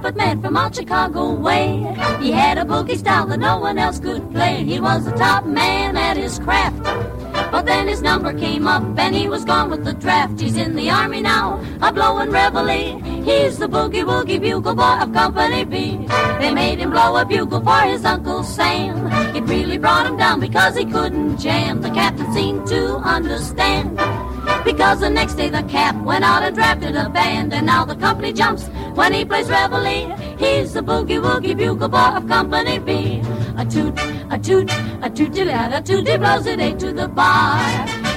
trumpet man from out Chicago way. He had a boogie style that no one else could play. He was the top man at his craft. But then his number came up and he was gone with the draft. He's in the army now, a blowin' reveille. He's the boogie woogie bugle boy of Company B. They made him blow a bugle for his Uncle Sam. It really brought him down because he couldn't jam. The captain seemed to understand. Because the next day the cap went out and drafted a band, and now the company jumps when he plays reveille. He's the boogie woogie bugle boy of Company B. A toot, a toot, a tooty lad, a tooty blows it eight to the bar.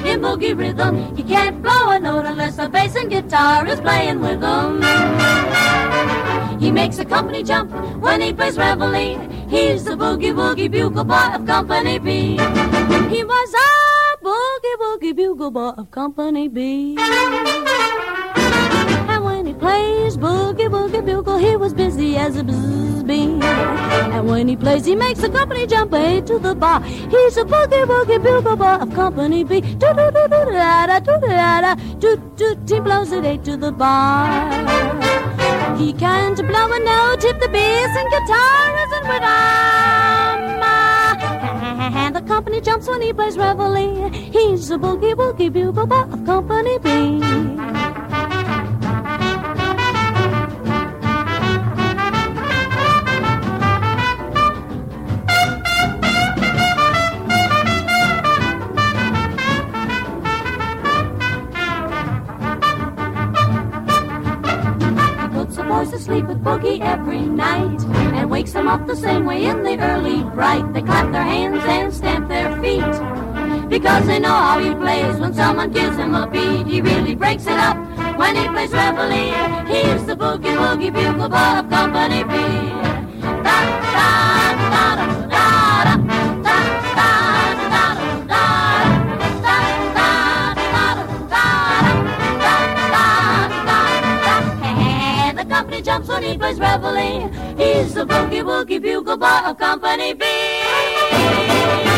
In boogie rhythm, he can't blow a note unless the bass and guitar is playing with him. He makes a company jump when he plays reveille. He's the boogie woogie bugle boy of Company B. He was a boogie woogie bugle boy of Company B. And when he plays boogie woogie bugle, he was busy as a bee. And when he plays, he makes the company jump eight to the bar. He's a boogie woogie bugle boy of Company B. Do do do do da da do da da do do. He blows it eight to the bar. He can't blow a note if the bass and guitar isn't with him. The company jumps when he plays reveille. He's a boogie woogie bugle boy of Company B. Boys to sleep with Boogie every night and wakes them up the same way in the early bright. They clap their hands and stamp their feet because they know how he plays when someone gives him a beat. He really breaks it up when he plays reveille. He's the boogie woogie bugle boy of Company B. Da da plays reveille. He's the boogie woogie bugle boy of Company B.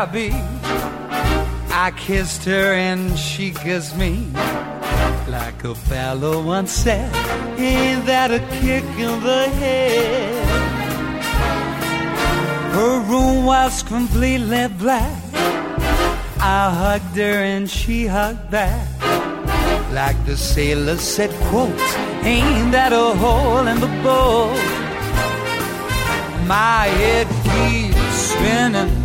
I. I kissed her and she kissed me. Like a fellow once said, ain't that a kick in the head? Her room was completely black. I hugged her and she hugged back. Like the sailor said, quote, ain't that a hole in the boat? My head keeps spinning.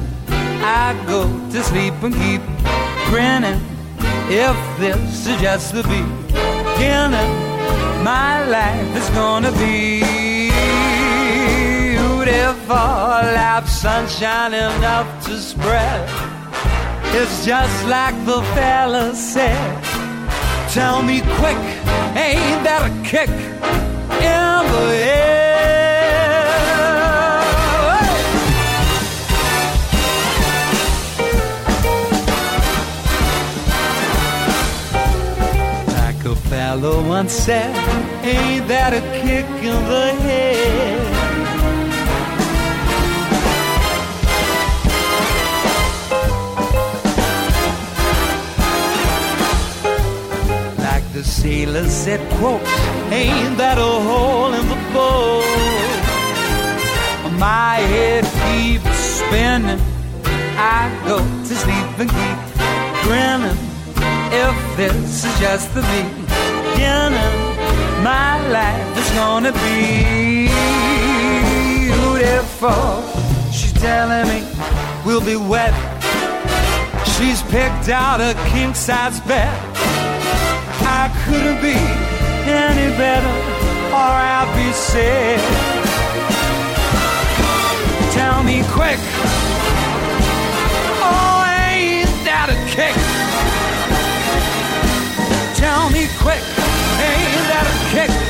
I go to sleep and keep grinning. If this is just the beginning, my life is gonna be beautiful. Have sunshine enough to spread. It's just like the fella said. Tell me quick, ain't that a kick in the head? Fellow once said, ain't that a kick in the head? Like the sailor said, quote, ain't that a hole in the boat? My head keeps spinning. I go to sleep and keep grinning. If this is just the beginning, my life is gonna be beautiful. She's telling me we'll be wet. She's picked out a king size bed. I couldn't be any better, or I'll be sad. Tell me quick, oh, ain't that a kick? Tell me quick, ain't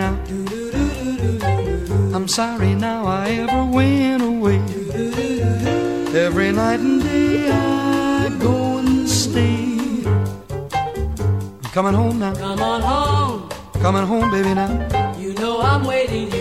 now. I'm sorry now I ever went away. Every night and day I go and stay. I'm coming home now. Come on home. Coming home, baby, now. You know I'm waiting here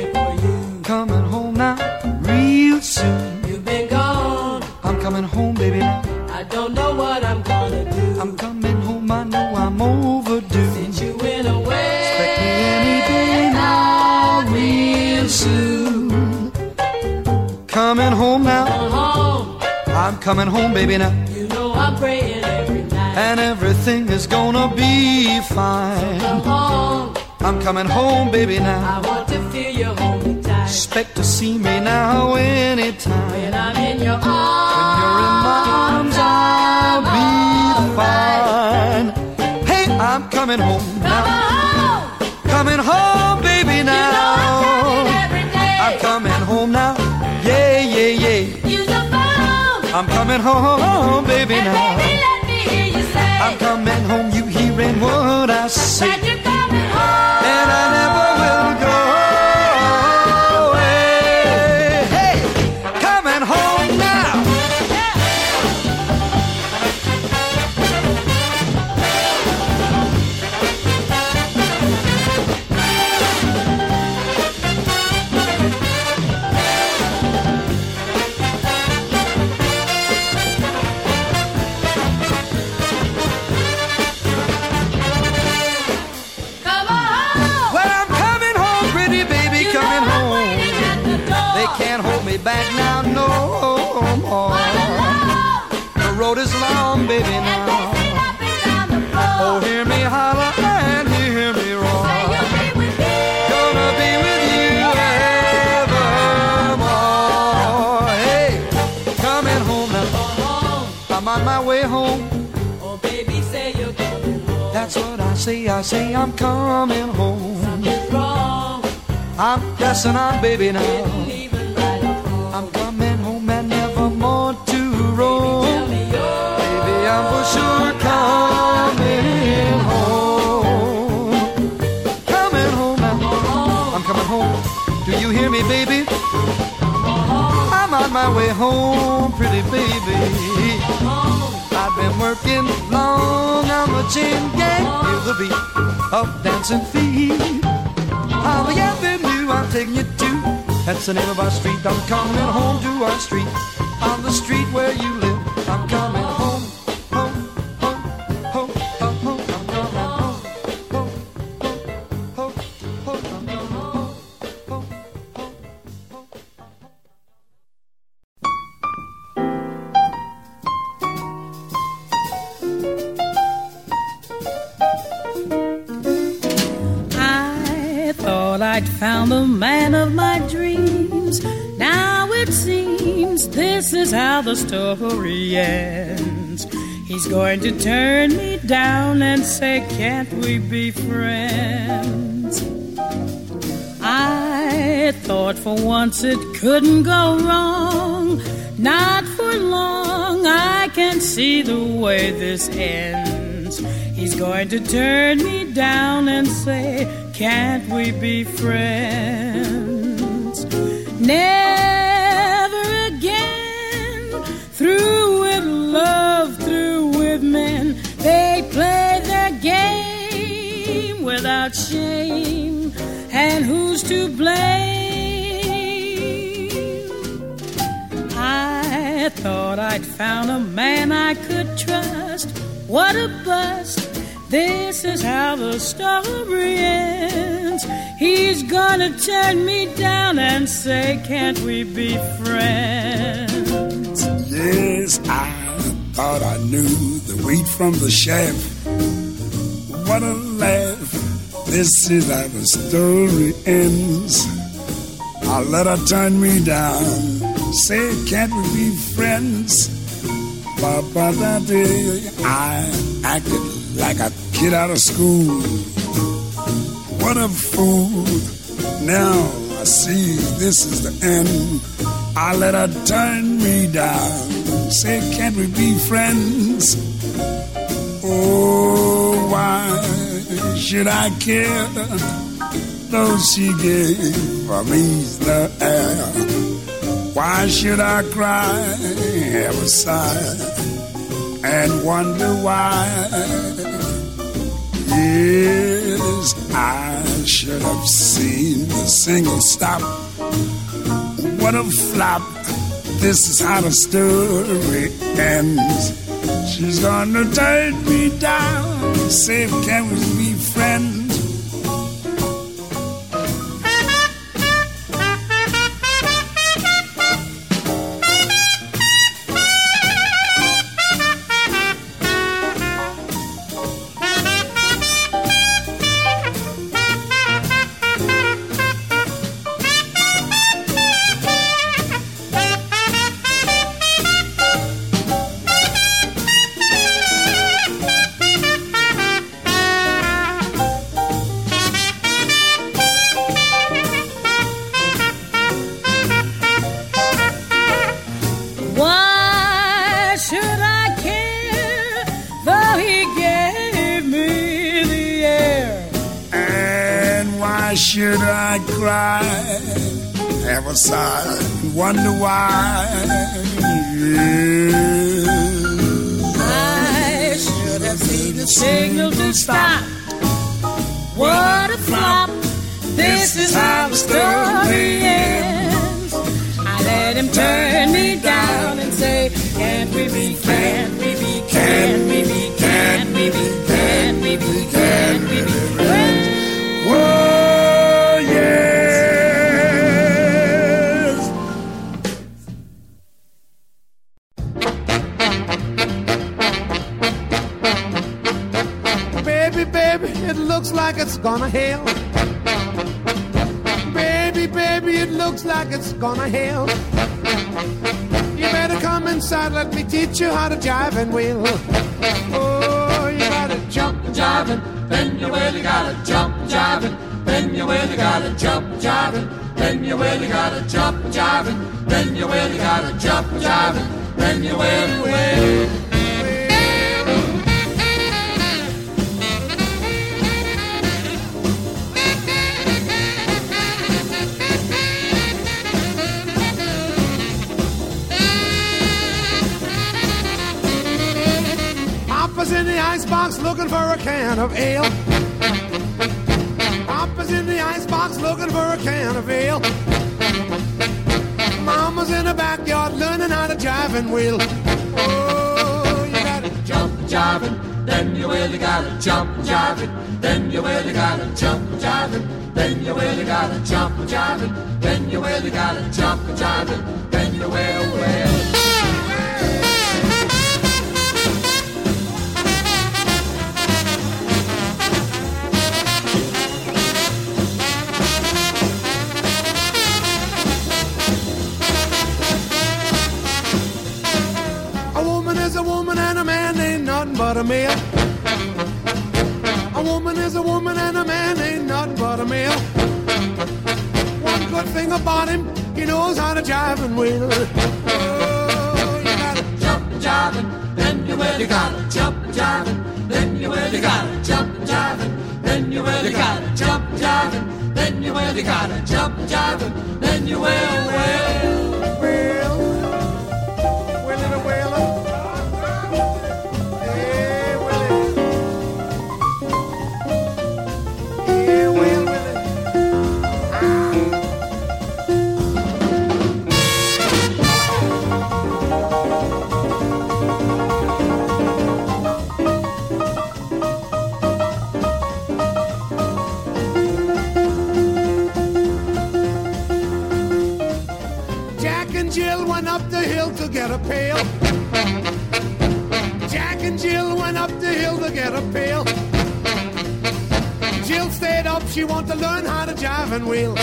coming home, baby, now. You know I'm praying every night. And everything is gonna be fine. Come home. I'm coming home, baby, now. I want to feel your hold me tight. Expect to see me now anytime. When I'm in your arms. When you're in my arms, I'll be fine. Hey, I'm coming home now. Coming home, baby, And now. baby, let me hear you say. I'm coming home, you hearing what I say. Say. I say I'm coming home. I'm guessing I'm baby now. I'm coming home and never more to roam. Tell Baby, I'm for sure coming home. Coming home now. I'm coming home. Do you hear me, baby? I'm on my way home, chain gang. Feel the beat of dancing feet. On the avenue I'm taking you to. That's the name of our street. I'm coming home to our street. On the street where you story ends. He's going to turn me down and say, Can't we be friends? I thought for once it couldn't go wrong. Not for long, I can see the way this ends. He's going to turn me down and say, Can't we be friends? Never Through with love, through with men. They play their game without shame. And who's to blame? I thought I'd found a man I could trust. What a bust. This is how the story ends. He's gonna turn me down and say, Can't we be friends? I thought I knew the wheat from the chaff. What a laugh. This is how the story ends. I let her turn me down. Say, can't we be friends? Ba-ba da day. I acted like a kid out of school. What a fool. Now I see this is the end. I let her turn me down. Say, can't we be friends? Oh, why should I care? Though she gave me the air. Why should I cry, have a sigh, and wonder why? Yes, I should have seen the single stop. What a flop. This is how the story ends. She's gonna turn me down. Say, can we icebox looking for a can of ale. Mama's in the backyard learning how to jive and wheel. Oh, you gotta jump jiving, then you really gotta jump jiving, then you really gotta jump jiving, then you really gotta jump jiving, then you really gotta jump jiving, then you will, will. But a male. A woman is a woman and a man ain't nothing but a male. One good thing about him, he knows how to jive and wheel. Oh, you gotta jump jiving, then you really gotta jump jiving, then you really gotta jump jiving, then you really gotta jump jiving, then you really gotta jump jiving, then you will, will, will. Get a pail. Jack and Jill went up the hill to get a pail. Jill stayed up, she wanted to learn how to jive and wheel.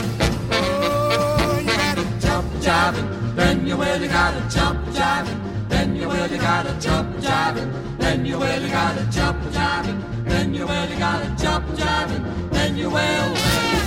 Oh, you gotta jump jiving, then you really gotta jump jiving, then you really gotta jump jiving, then you really gotta jump jiving, then you really gotta jump jiving, then you will.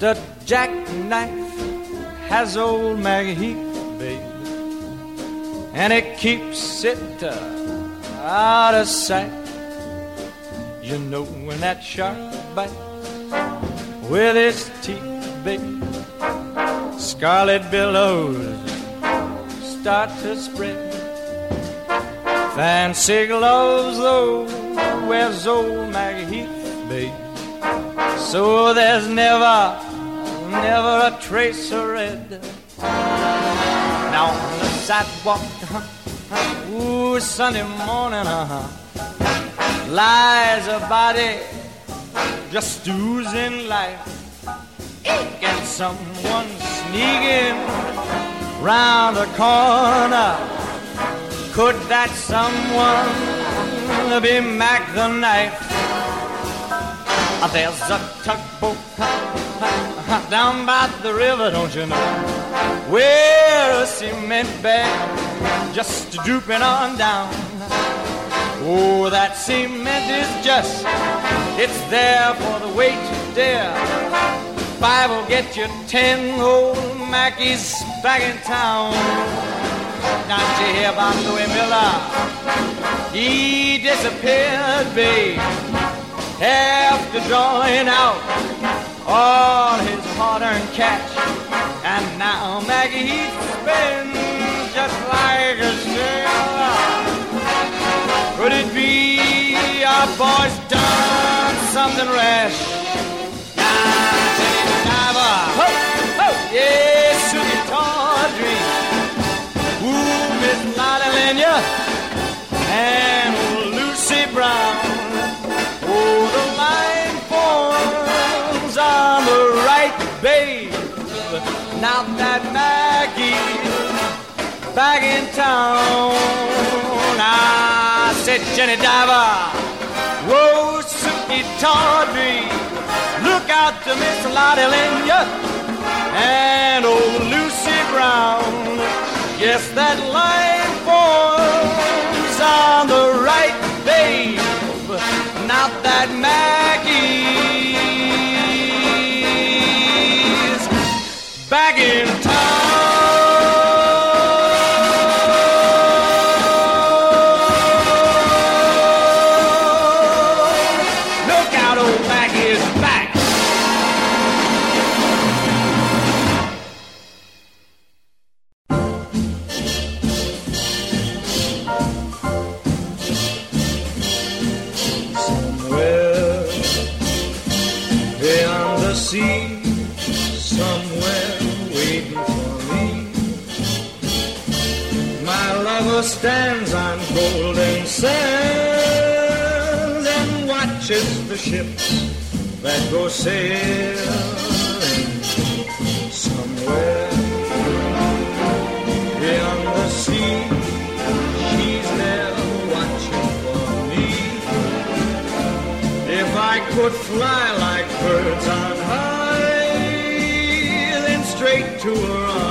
A jackknife has old MacHeath, baby, and it keeps it uh, out of sight. You know when that shark bites with its teeth, baby, scarlet billows start to spread. Fancy gloves, though, wears old Maggie. So there's never, never a trace of red. Now on the sidewalk, ooh, Sunday morning, uh-huh, lies a body just oozing life. And someone sneaking round the corner. Could that someone be Mack the Knife? Uh, There's a tugboat down by the river, don't you know? Where a cement bag just drooping on down. Oh, that cement is just, it's there for the weight to. Five will get you ten old Mackies back in town. Now, did you hear about Louis Miller? He disappeared, babe, after drawing out all his hard-earned cash. And now Mackie spins just like a sailor. Could it be our boy's done something rash? Diver, ooh, Miss and babe. Now that Mackie's back in town. I said, Jenny Diver, whoa, Sukey Tawdry, look out to Miss Lotte Lenya and old Lucy Brown. Yes, that line forms on the right, babe. Not that Mackie's stands on golden sands and watches the ships that go sailing somewhere beyond the sea. She's there watching for me. If I could fly like birds on high, then straight to her arms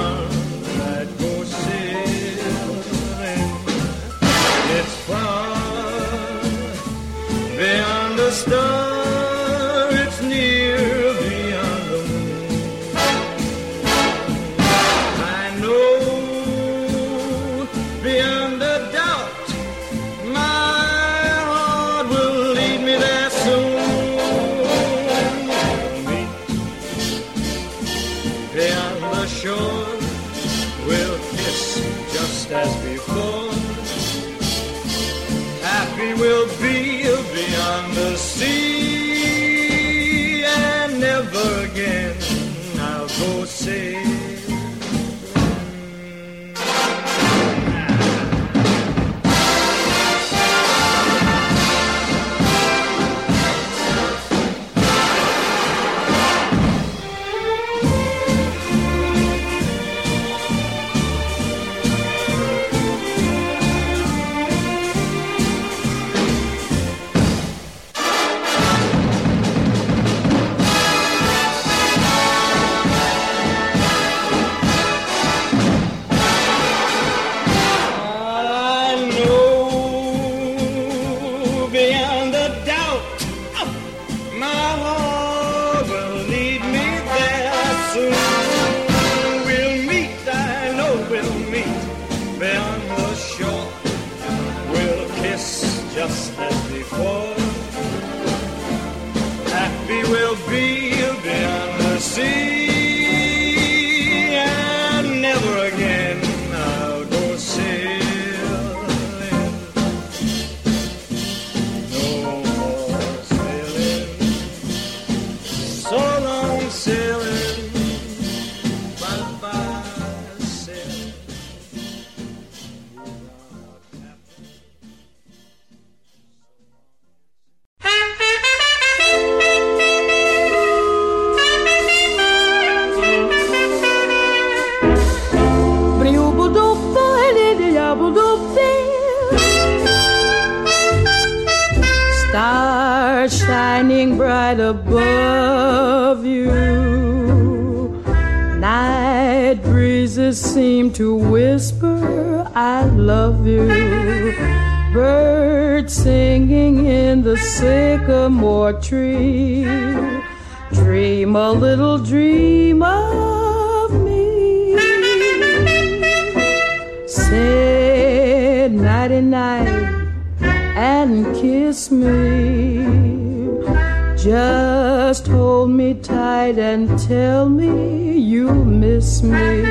tight and tell me you miss me.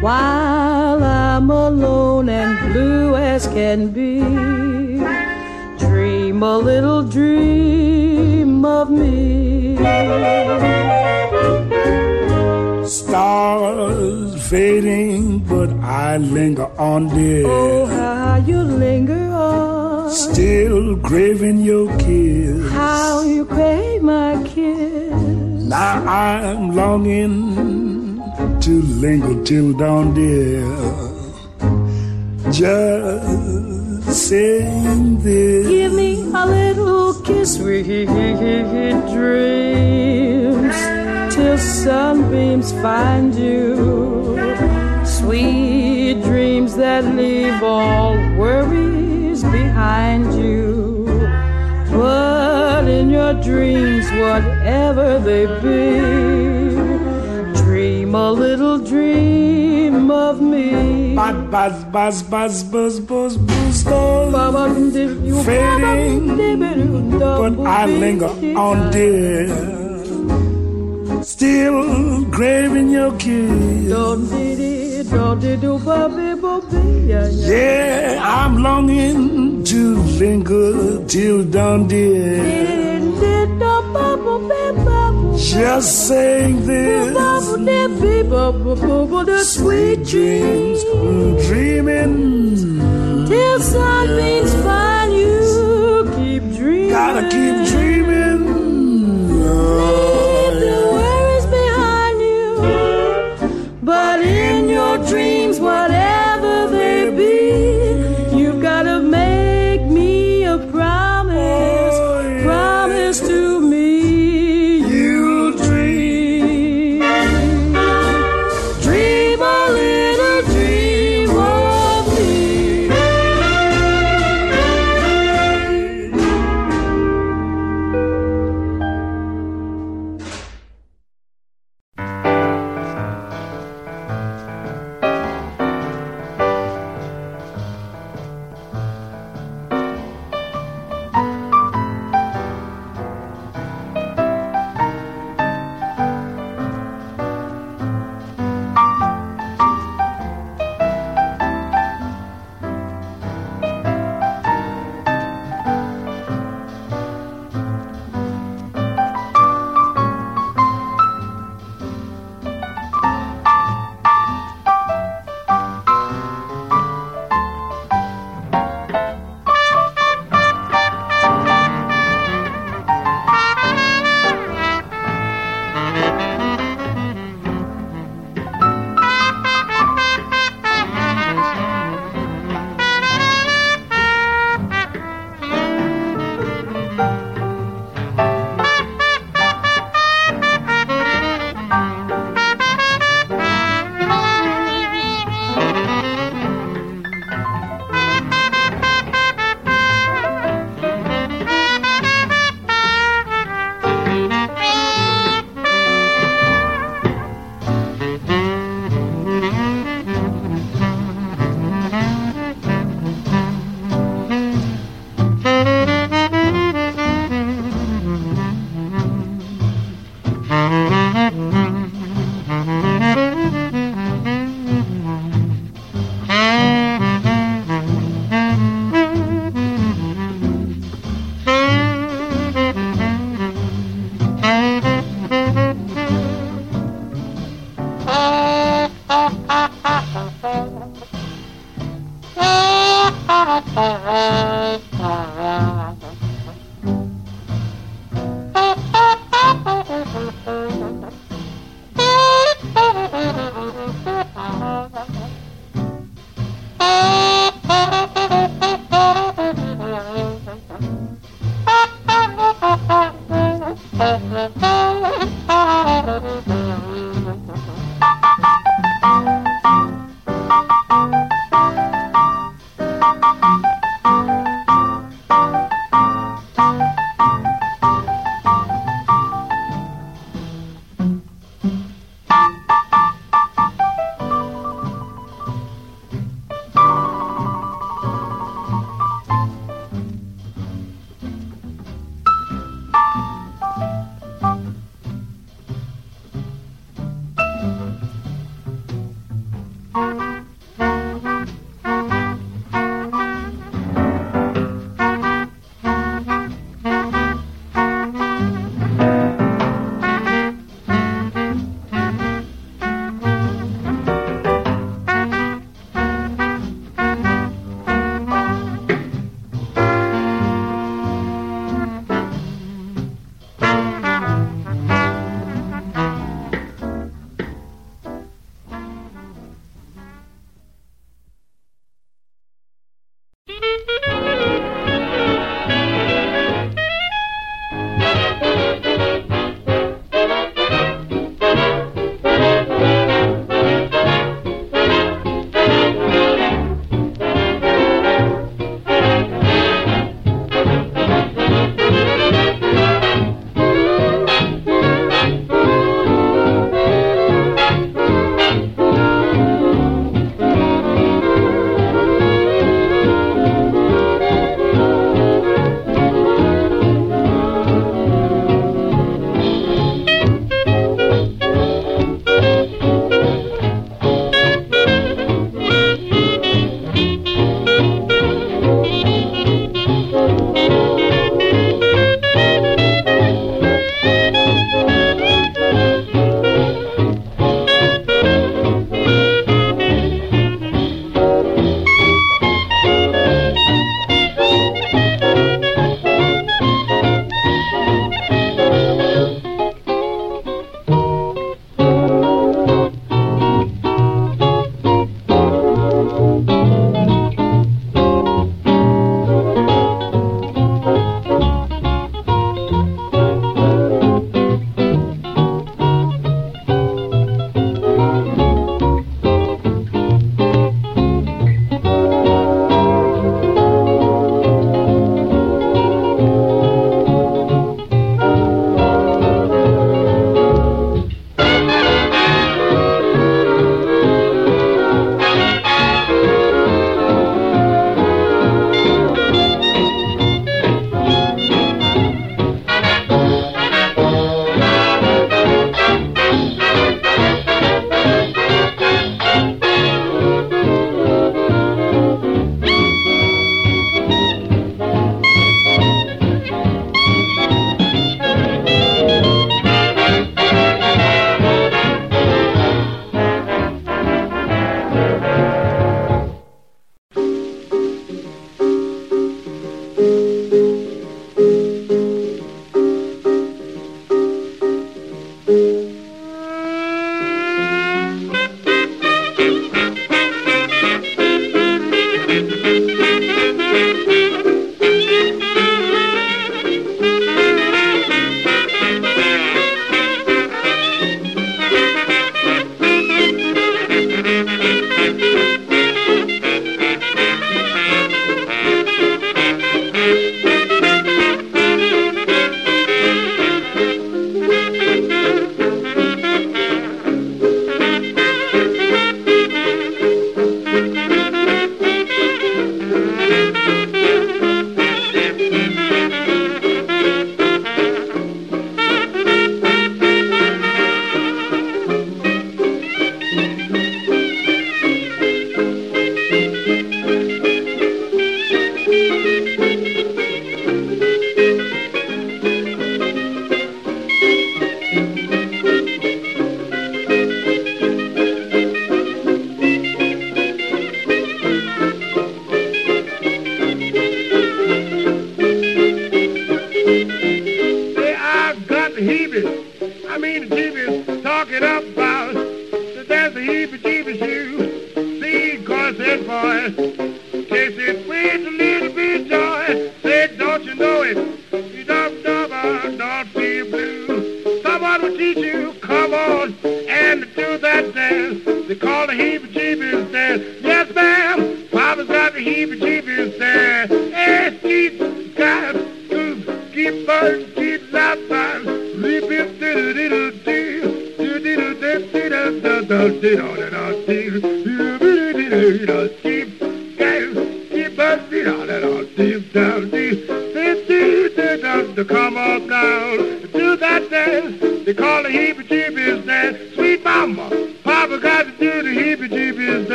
While I'm alone and blue as can be, dream a little dream of me. Stars fading, but I linger on, dear. Oh, how you linger on. Still craving your kiss. How you crave. Now I'm longing to linger till dawn, dear. Just saying this. Give me a little kiss, sweet dreams, till sunbeams find you. Sweet dreams that leave all worries dreams, whatever they be, dream a little dream of me. Buzz, buzz, buzz, buzz, buzz, buzz, buzz, buzz. Fading, but I linger on, dear. Still craving your kiss. Yeah, I'm longing to linger till dawn, dear. Just saying this. Sweet dreams Dreaming. till sunbeams find you. Keep dreaming. Gotta keep dreaming. Leave the worries behind you. But in your dreams, whatever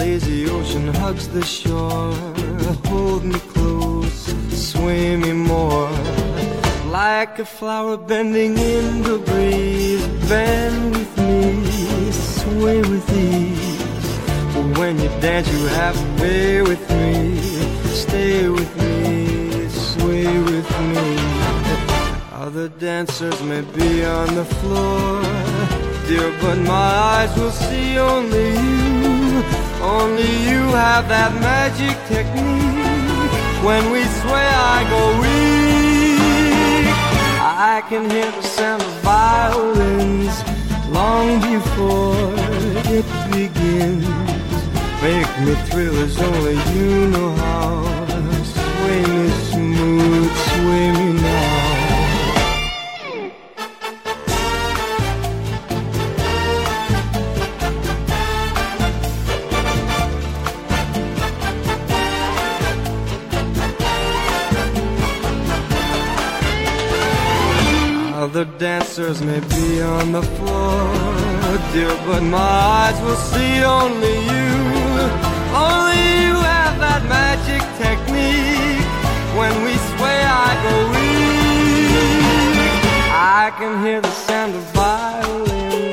lazy ocean hugs the shore, hold me close, sway me more. Like a flower bending in the breeze, bend with me, sway with ease. When you dance, you have to play with me, stay with me, sway with me. Other dancers may be on the floor, dear, but my eyes will see only you. Only you have that magic technique. When we sway, I go weak. I can hear the sound of violins long before it begins. Make me thrill as only you know how. Sway me smooth, sway me Other dancers may be on the floor, dear, but my eyes will see only you. Only you have that magic technique. When we sway, I go weak. I can hear the sound of violins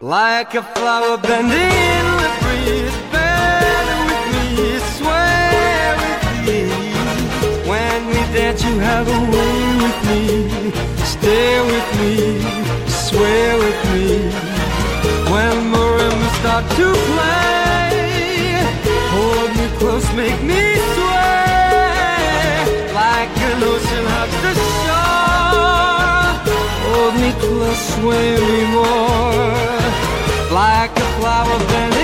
Like a flower bending in the breeze, bend with me, sway with me. When we dance, you have a way with me, stay with me, sway with me. When marimbas start to play, sway me more. Like a flower bending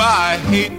I hate